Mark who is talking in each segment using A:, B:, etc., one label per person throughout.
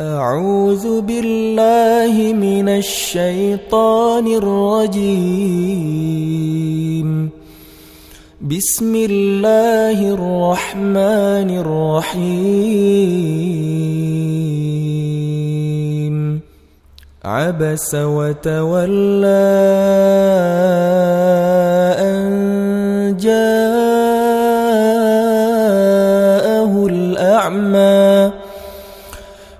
A: أعوذ بالله من الشيطان الرجيم. بسم الله الرحمن الرحيم. عبس وتولى أن جاءه الأعمى.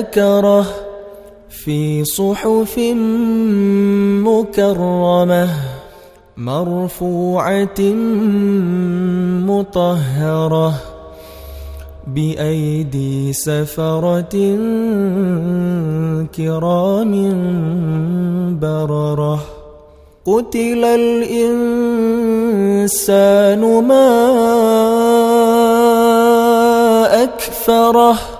A: ذكره في صحف مكرمة مرفوعة مطهرة بأيدي سفرة كرام بررة قتل الإنسان ما أكفره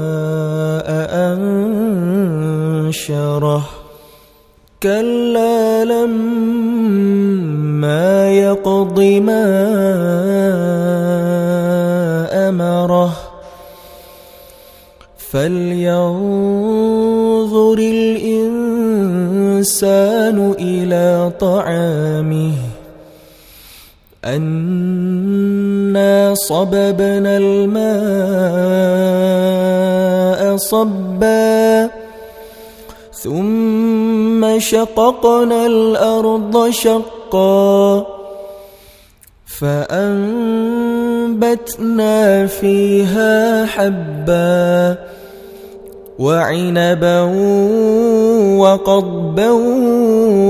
A: أنشره كلا لما يقض ما أمره. فلينظر الإنسان إلى طعامه. أنا صببنا الماء صبا. ثم شققنا الأرض شقا فأنبتنا فيها حبا وعنبا وقضبا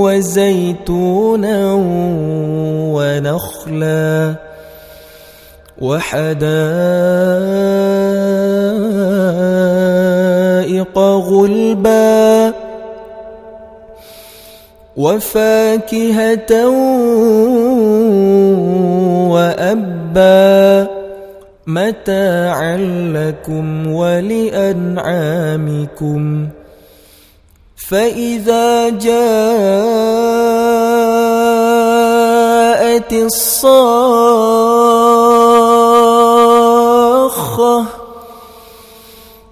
A: وزيتونا ونخلا وحدائق غلبا وفاكهة وأبا متاعا لكم ولأنعامكم فإذا جاءت الصاخة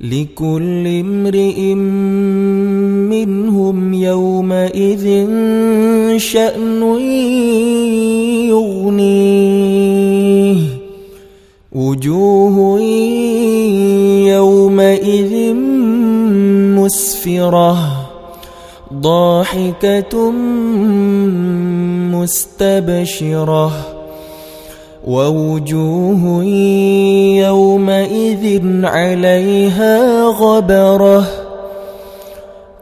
A: لكل امرئ منهم يومئذ شأن يغنيه. وجوه يومئذ مسفرة ضاحكة مستبشرة. ووجوه يومئذ عليها غبرة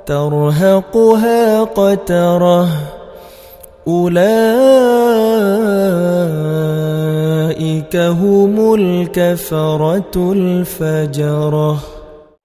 A: ترهقها قترة أولئك هم الكفرة الفجرة